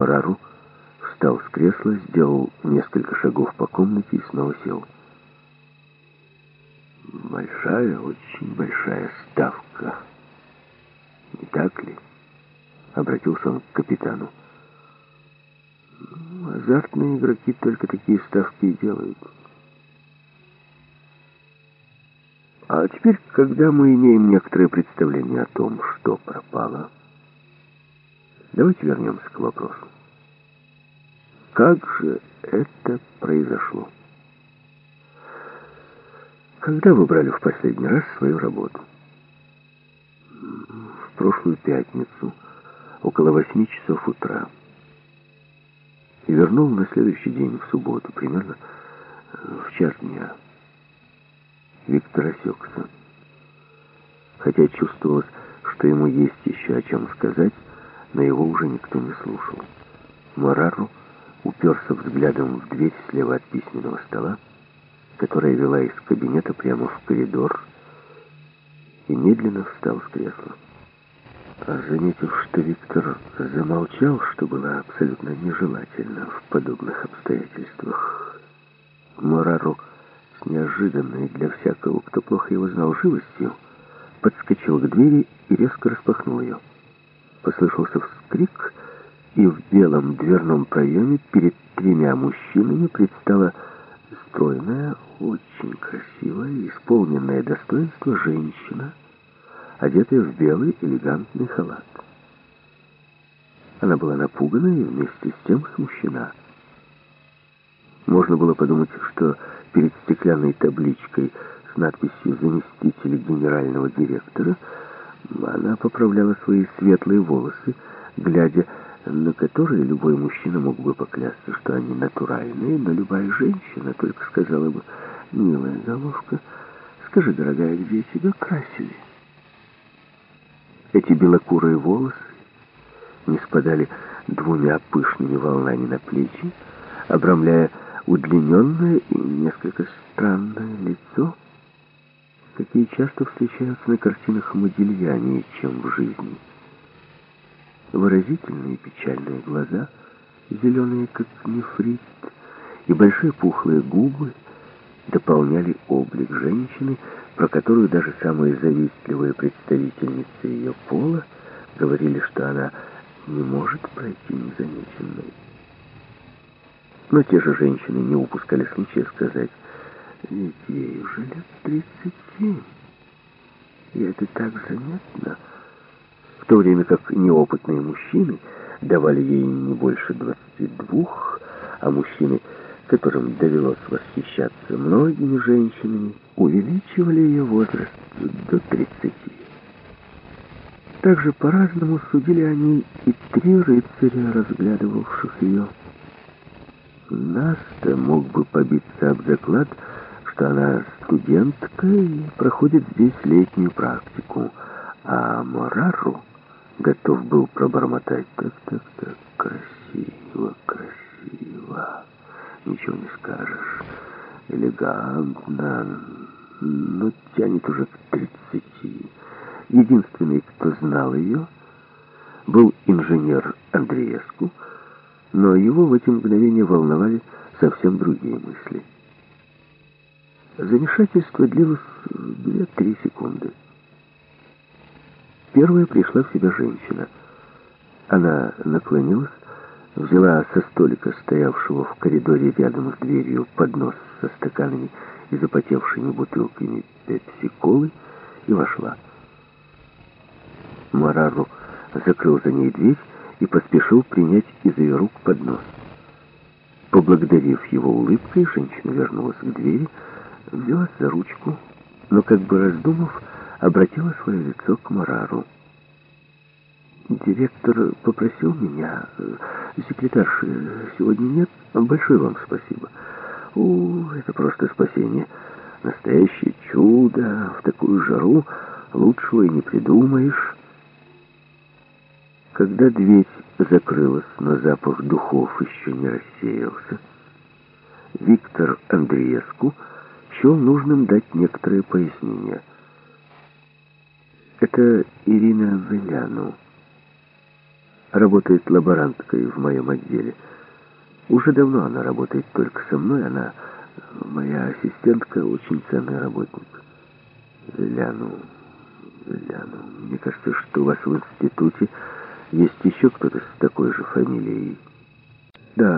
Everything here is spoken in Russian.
Рару встал с кресла, сделал несколько шагов по комнате и снова сел. Большая, очень большая ставка. Не так ли? Обратился он к капитану. Азартные игроки только такие ставки и делают. А теперь, когда мы имеем некоторое представление о том, что пропало, давайте вернемся к вопросу. Как же это произошло? Когда вы брали в последний раз свою работу? В прошлую пятницу, около восьми часов утра. И вернул на следующий день, в субботу, примерно в час дня. Виктор осекся. Хотя чувствовалось, что ему есть еще о чем сказать, но его уже никто не слушал. Марару уперся взглядом в дверь слева от письменного стола, которая вела из кабинета прямо в коридор, и медленно встал с кресла. А заметив, что Виктор замолчал, что было абсолютно нежелательно в подобных обстоятельствах, Мораро с неожиданной для всякого, кто плохо его знал, живостью, подскочил к двери и резко распахнул ее. Послышался вскрик, и в белом дверном проеме перед тремя мужчинами предстала стройная, очень красивая, исполненная достоинства женщина, одетая в белый элегантный халат. Она была напугана и вместе с тем смущена. Можно было подумать, что перед стеклянной табличкой с надписью «Заместитель генерального директора» она поправляла свои светлые волосы, глядя на которые любой мужчина мог бы поклясться, что они натуральные, но любая женщина только сказала бы, «Милая головка, скажи, дорогая, где тебя красили?» Эти белокурые волосы не спадали двумя пышными волнами на плечи, обрамляя удлиненное и несколько странное лицо, какие часто встречаются на картинах Модильяне, чем в жизни. Выразительные печальные глаза, зеленые, как нефрит, и большие пухлые губы дополняли облик женщины, про которую даже самые завистливые представительницы ее пола говорили, что она не может пройти незамеченной. Но те же женщины не упускали случая сказать, ей уже лет тридцать семь, и это так заметно, в то время как неопытные мужчины давали ей не больше двадцати двух, а мужчины, которым довелось восхищаться многими женщинами, увеличивали ее возраст до тридцати. Также по-разному судили они и три рыцаря, разглядывавших ее. Наста мог бы побиться об заклад, что она студентка и проходит здесь летнюю практику, а Морару готов был пробормотать так, так, так, красиво, красиво, ничего не скажешь, элегантно, но тянет уже к тридцати. Единственный, кто знал ее, был инженер Андреевску, но его в эти мгновения волновали совсем другие мысли. Замешательство длилось две-три секунды. Первая пришла в себя женщина. Она наклонилась, взяла со столика, стоявшего в коридоре рядом с дверью, поднос со стаканами и запотевшими бутылками пепси-колы и вошла. Марару закрыл за ней дверь и поспешил принять из ее рук поднос. Поблагодарив его улыбкой, женщина вернулась к двери, взялась за ручку, но, как бы раздумав, обратила свое лицо к Марару. «Директор попросил меня. Секретарши сегодня нет. Большое вам спасибо. О, это просто спасение. Настоящее чудо. В такую жару лучшего и не придумаешь». Когда дверь закрылась, но запах духов еще не рассеялся, Виктор Андреевску счел нужным дать некоторые пояснения. Это Ирина Веляну. работает лаборанткой в моем отделе. Уже давно она работает только со мной. Она моя ассистентка, очень ценный работник. Ляну, Ляну, мне кажется, что у вас в институте есть еще кто-то с такой же фамилией.